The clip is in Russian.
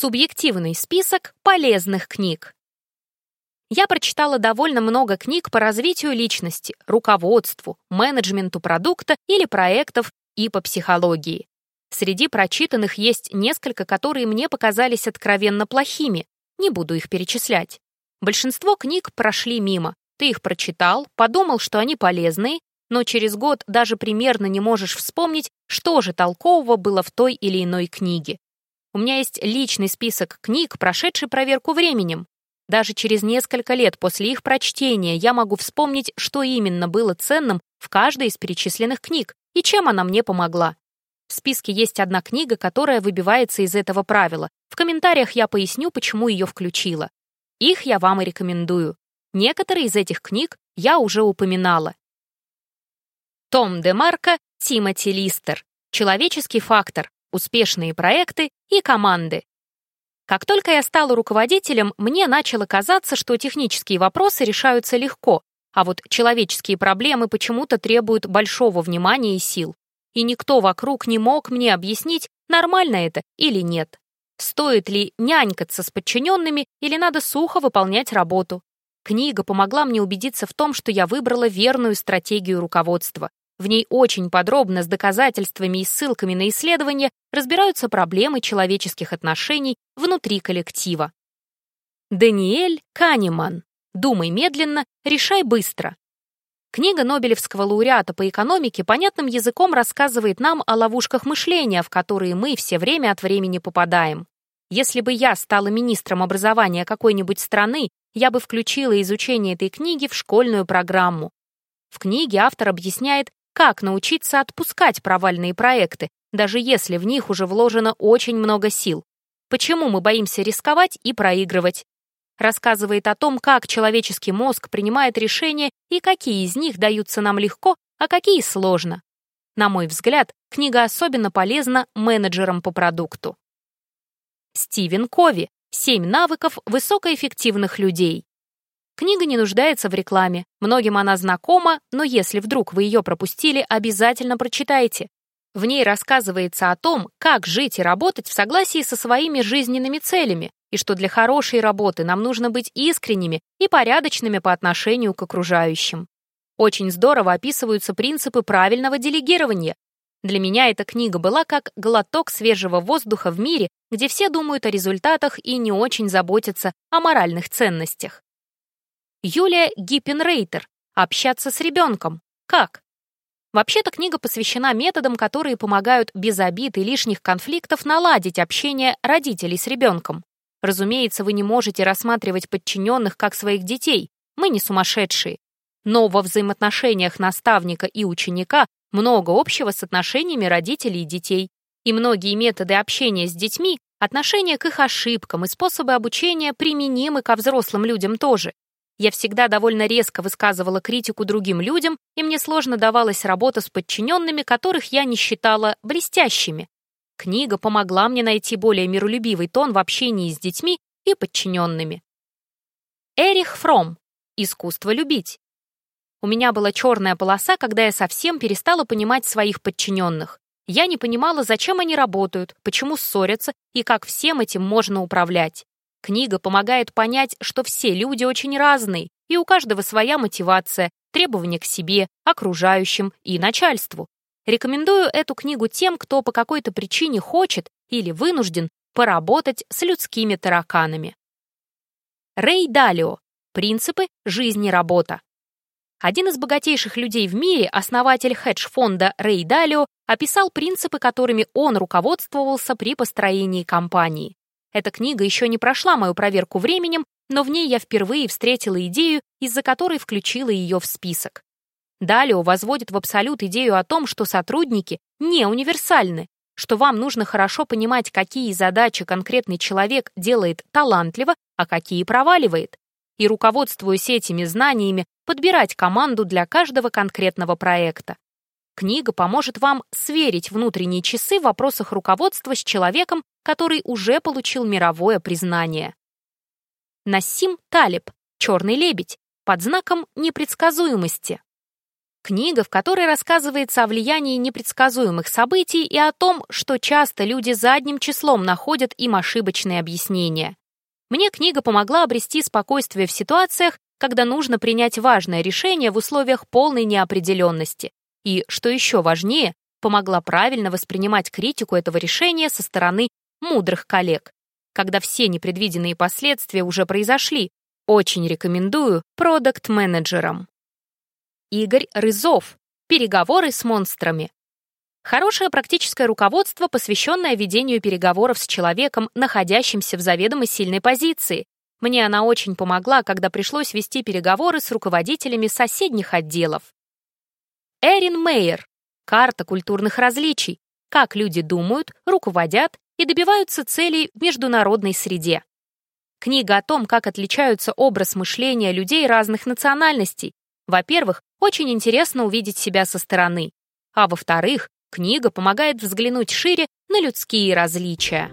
Субъективный список полезных книг. Я прочитала довольно много книг по развитию личности, руководству, менеджменту продукта или проектов и по психологии. Среди прочитанных есть несколько, которые мне показались откровенно плохими. Не буду их перечислять. Большинство книг прошли мимо. Ты их прочитал, подумал, что они полезные, но через год даже примерно не можешь вспомнить, что же толкового было в той или иной книге. У меня есть личный список книг, прошедший проверку временем. Даже через несколько лет после их прочтения я могу вспомнить, что именно было ценным в каждой из перечисленных книг и чем она мне помогла. В списке есть одна книга, которая выбивается из этого правила. В комментариях я поясню, почему ее включила. Их я вам и рекомендую. Некоторые из этих книг я уже упоминала. Том де Марко, Тимоти Листер. Человеческий фактор успешные проекты и команды. Как только я стала руководителем, мне начало казаться, что технические вопросы решаются легко, а вот человеческие проблемы почему-то требуют большого внимания и сил. И никто вокруг не мог мне объяснить, нормально это или нет. Стоит ли нянькаться с подчиненными или надо сухо выполнять работу? Книга помогла мне убедиться в том, что я выбрала верную стратегию руководства. В ней очень подробно с доказательствами и ссылками на исследования разбираются проблемы человеческих отношений внутри коллектива. Даниэль Канеман. «Думай медленно, решай быстро». Книга Нобелевского лауреата по экономике понятным языком рассказывает нам о ловушках мышления, в которые мы все время от времени попадаем. Если бы я стала министром образования какой-нибудь страны, я бы включила изучение этой книги в школьную программу. В книге автор объясняет, как научиться отпускать провальные проекты, даже если в них уже вложено очень много сил. Почему мы боимся рисковать и проигрывать? Рассказывает о том, как человеческий мозг принимает решения и какие из них даются нам легко, а какие сложно. На мой взгляд, книга особенно полезна менеджерам по продукту. Стивен Кови «Семь навыков высокоэффективных людей». Книга не нуждается в рекламе, многим она знакома, но если вдруг вы ее пропустили, обязательно прочитайте. В ней рассказывается о том, как жить и работать в согласии со своими жизненными целями, и что для хорошей работы нам нужно быть искренними и порядочными по отношению к окружающим. Очень здорово описываются принципы правильного делегирования. Для меня эта книга была как глоток свежего воздуха в мире, где все думают о результатах и не очень заботятся о моральных ценностях. Юлия Гиппенрейтер «Общаться с ребенком. Как?». Вообще-то книга посвящена методам, которые помогают без обид и лишних конфликтов наладить общение родителей с ребенком. Разумеется, вы не можете рассматривать подчиненных как своих детей, мы не сумасшедшие. Но во взаимоотношениях наставника и ученика много общего с отношениями родителей и детей. И многие методы общения с детьми, отношение к их ошибкам и способы обучения применимы ко взрослым людям тоже. Я всегда довольно резко высказывала критику другим людям, и мне сложно давалась работа с подчиненными, которых я не считала блестящими. Книга помогла мне найти более миролюбивый тон в общении с детьми и подчиненными. Эрих Фром. Искусство любить. У меня была черная полоса, когда я совсем перестала понимать своих подчиненных. Я не понимала, зачем они работают, почему ссорятся и как всем этим можно управлять. Книга помогает понять, что все люди очень разные, и у каждого своя мотивация, требования к себе, окружающим и начальству. Рекомендую эту книгу тем, кто по какой-то причине хочет или вынужден поработать с людскими тараканами. Рэй Далио. Принципы жизни-работа. Один из богатейших людей в мире, основатель хедж-фонда Рэй Далио, описал принципы, которыми он руководствовался при построении компании. Эта книга еще не прошла мою проверку временем, но в ней я впервые встретила идею, из-за которой включила ее в список. Далее возводит в абсолют идею о том, что сотрудники не универсальны, что вам нужно хорошо понимать, какие задачи конкретный человек делает талантливо, а какие проваливает, и, руководствуясь этими знаниями, подбирать команду для каждого конкретного проекта. Книга поможет вам сверить внутренние часы в вопросах руководства с человеком, который уже получил мировое признание. Насим Талиб, «Черный лебедь», под знаком непредсказуемости. Книга, в которой рассказывается о влиянии непредсказуемых событий и о том, что часто люди задним числом находят им ошибочные объяснения. Мне книга помогла обрести спокойствие в ситуациях, когда нужно принять важное решение в условиях полной неопределенности. И, что еще важнее, помогла правильно воспринимать критику этого решения со стороны мудрых коллег. Когда все непредвиденные последствия уже произошли, очень рекомендую продакт-менеджерам. Игорь Рызов. Переговоры с монстрами. Хорошее практическое руководство, посвященное ведению переговоров с человеком, находящимся в заведомо сильной позиции. Мне она очень помогла, когда пришлось вести переговоры с руководителями соседних отделов. Эрин Мейер. Карта культурных различий. Как люди думают, руководят и добиваются целей в международной среде. Книга о том, как отличаются образ мышления людей разных национальностей. Во-первых, очень интересно увидеть себя со стороны. А во-вторых, книга помогает взглянуть шире на людские различия.